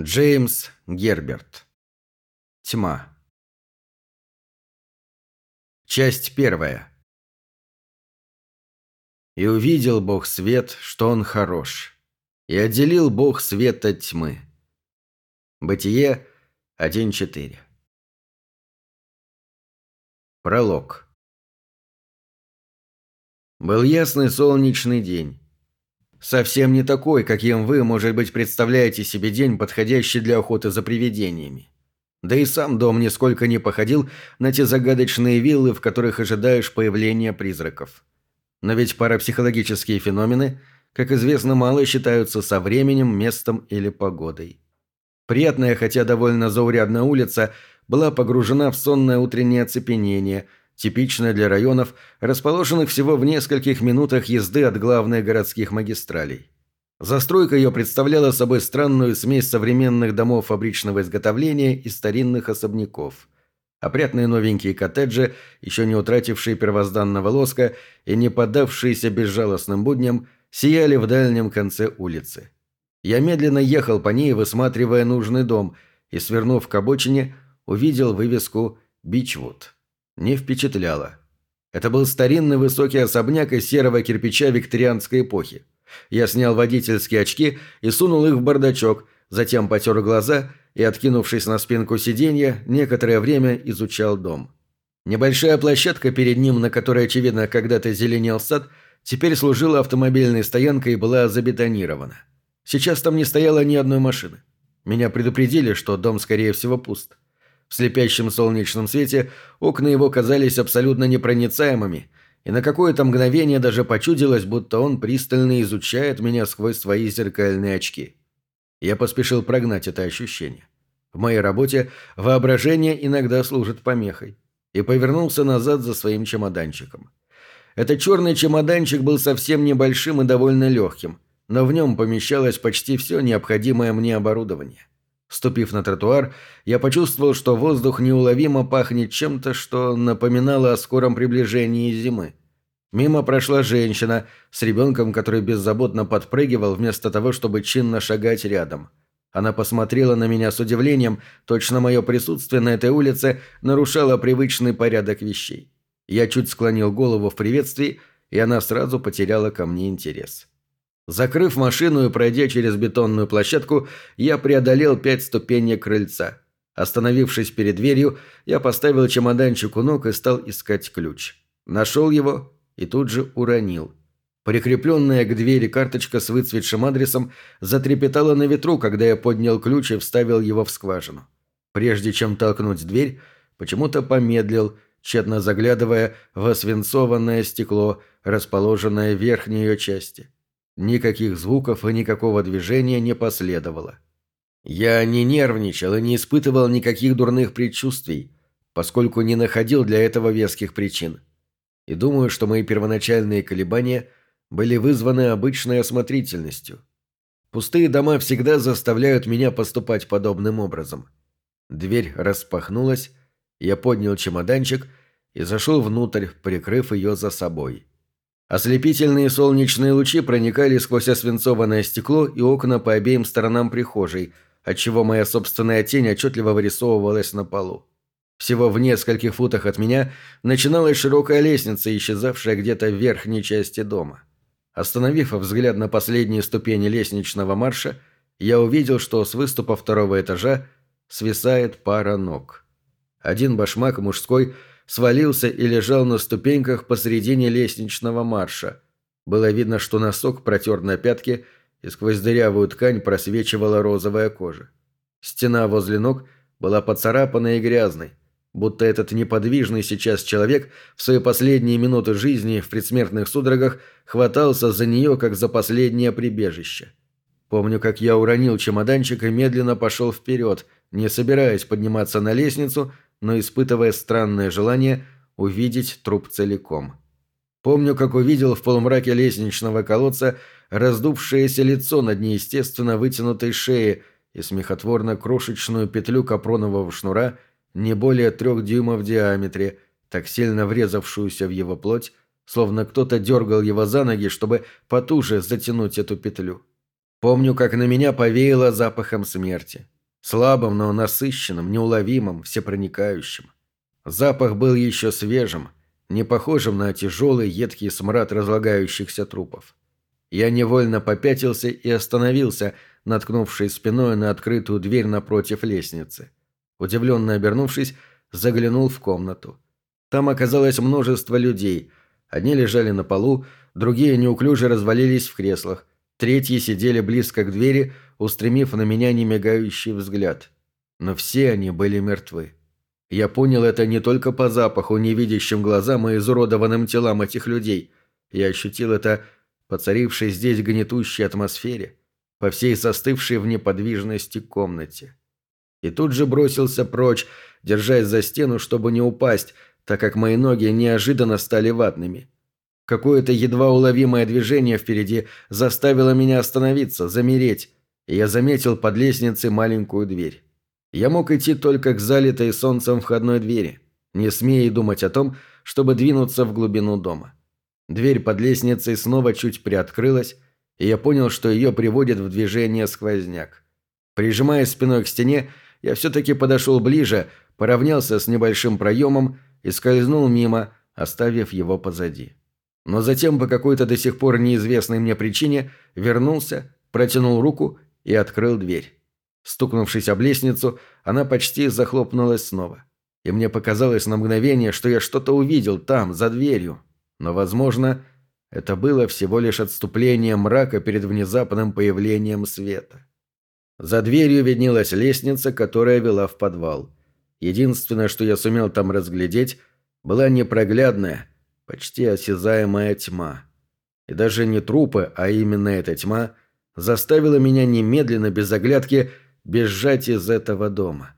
Джеймс Герберт. Тьма. Часть первая. «И увидел Бог свет, что он хорош, и отделил Бог свет от тьмы». Бытие 1.4. Пролог. Был ясный солнечный день. Совсем не такой, каким вы, может быть, представляете себе день, подходящий для охоты за привидениями. Да и сам дом нисколько не походил на те загадочные виллы, в которых ожидаешь появления призраков. Но ведь парапсихологические феномены, как известно, мало считаются со временем, местом или погодой. Приятная, хотя довольно заурядная улица была погружена в сонное утреннее оцепенение – типичная для районов, расположенных всего в нескольких минутах езды от главных городских магистралей. Застройка ее представляла собой странную смесь современных домов фабричного изготовления и старинных особняков. Опрятные новенькие коттеджи, еще не утратившие первозданного лоска и не поддавшиеся безжалостным будням, сияли в дальнем конце улицы. Я медленно ехал по ней, высматривая нужный дом, и, свернув к обочине, увидел вывеску «Бичвуд» не впечатляло. Это был старинный высокий особняк из серого кирпича викторианской эпохи. Я снял водительские очки и сунул их в бардачок, затем потер глаза и, откинувшись на спинку сиденья, некоторое время изучал дом. Небольшая площадка перед ним, на которой, очевидно, когда-то зеленел сад, теперь служила автомобильной стоянкой и была забетонирована. Сейчас там не стояло ни одной машины. Меня предупредили, что дом, скорее всего, пуст. В слепящем солнечном свете окна его казались абсолютно непроницаемыми, и на какое-то мгновение даже почудилось, будто он пристально изучает меня сквозь свои зеркальные очки. Я поспешил прогнать это ощущение. В моей работе воображение иногда служит помехой. И повернулся назад за своим чемоданчиком. Этот черный чемоданчик был совсем небольшим и довольно легким, но в нем помещалось почти все необходимое мне оборудование. Ступив на тротуар, я почувствовал, что воздух неуловимо пахнет чем-то, что напоминало о скором приближении зимы. Мимо прошла женщина с ребенком, который беззаботно подпрыгивал вместо того, чтобы чинно шагать рядом. Она посмотрела на меня с удивлением, точно мое присутствие на этой улице нарушало привычный порядок вещей. Я чуть склонил голову в приветствии, и она сразу потеряла ко мне интерес. Закрыв машину и пройдя через бетонную площадку, я преодолел пять ступеней крыльца. Остановившись перед дверью, я поставил чемоданчик у ног и стал искать ключ. Нашел его и тут же уронил. Прикрепленная к двери карточка с выцветшим адресом затрепетала на ветру, когда я поднял ключ и вставил его в скважину. Прежде чем толкнуть дверь, почему-то помедлил, тщетно заглядывая в освинцованное стекло, расположенное в верхней ее части. Никаких звуков и никакого движения не последовало. Я не нервничал и не испытывал никаких дурных предчувствий, поскольку не находил для этого веских причин. И думаю, что мои первоначальные колебания были вызваны обычной осмотрительностью. Пустые дома всегда заставляют меня поступать подобным образом. Дверь распахнулась, я поднял чемоданчик и зашел внутрь, прикрыв ее за собой. Ослепительные солнечные лучи проникали сквозь освинцованное стекло и окна по обеим сторонам прихожей, отчего моя собственная тень отчетливо вырисовывалась на полу. Всего в нескольких футах от меня начиналась широкая лестница, исчезавшая где-то в верхней части дома. Остановив взгляд на последние ступени лестничного марша, я увидел, что с выступа второго этажа свисает пара ног. Один башмак мужской – свалился и лежал на ступеньках посредине лестничного марша. Было видно, что носок протер на пятке, и сквозь дырявую ткань просвечивала розовая кожа. Стена возле ног была поцарапанной и грязной, будто этот неподвижный сейчас человек в свои последние минуты жизни в предсмертных судорогах хватался за нее, как за последнее прибежище. Помню, как я уронил чемоданчик и медленно пошел вперед, не собираясь подниматься на лестницу, но испытывая странное желание увидеть труп целиком. Помню, как увидел в полумраке лестничного колодца раздувшееся лицо над неестественно вытянутой шеей и смехотворно крошечную петлю капронового шнура не более трех дюймов в диаметре, так сильно врезавшуюся в его плоть, словно кто-то дергал его за ноги, чтобы потуже затянуть эту петлю. Помню, как на меня повеяло запахом смерти. Слабым, но насыщенным, неуловимым, всепроникающим. Запах был еще свежим, не похожим на тяжелый едкий смрад разлагающихся трупов. Я невольно попятился и остановился, наткнувшись спиной на открытую дверь напротив лестницы. Удивленно обернувшись, заглянул в комнату. Там оказалось множество людей. Одни лежали на полу, другие неуклюже развалились в креслах, третьи сидели близко к двери, устремив на меня немигающий взгляд. Но все они были мертвы. Я понял это не только по запаху, невидящим глазам и изуродованным телам этих людей. Я ощутил это по царившей здесь гнетущей атмосфере, по всей застывшей в неподвижности комнате. И тут же бросился прочь, держась за стену, чтобы не упасть, так как мои ноги неожиданно стали ватными. Какое-то едва уловимое движение впереди заставило меня остановиться, замереть, и я заметил под лестницей маленькую дверь. Я мог идти только к залитой солнцем входной двери, не смея и думать о том, чтобы двинуться в глубину дома. Дверь под лестницей снова чуть приоткрылась, и я понял, что ее приводит в движение сквозняк. Прижимаясь спиной к стене, я все-таки подошел ближе, поравнялся с небольшим проемом и скользнул мимо, оставив его позади. Но затем, по какой-то до сих пор неизвестной мне причине, вернулся, протянул руку и открыл дверь. Стукнувшись об лестницу, она почти захлопнулась снова. И мне показалось на мгновение, что я что-то увидел там, за дверью. Но, возможно, это было всего лишь отступление мрака перед внезапным появлением света. За дверью виднелась лестница, которая вела в подвал. Единственное, что я сумел там разглядеть, была непроглядная, почти осязаемая тьма. И даже не трупы, а именно эта тьма заставила меня немедленно, без оглядки, бежать из этого дома.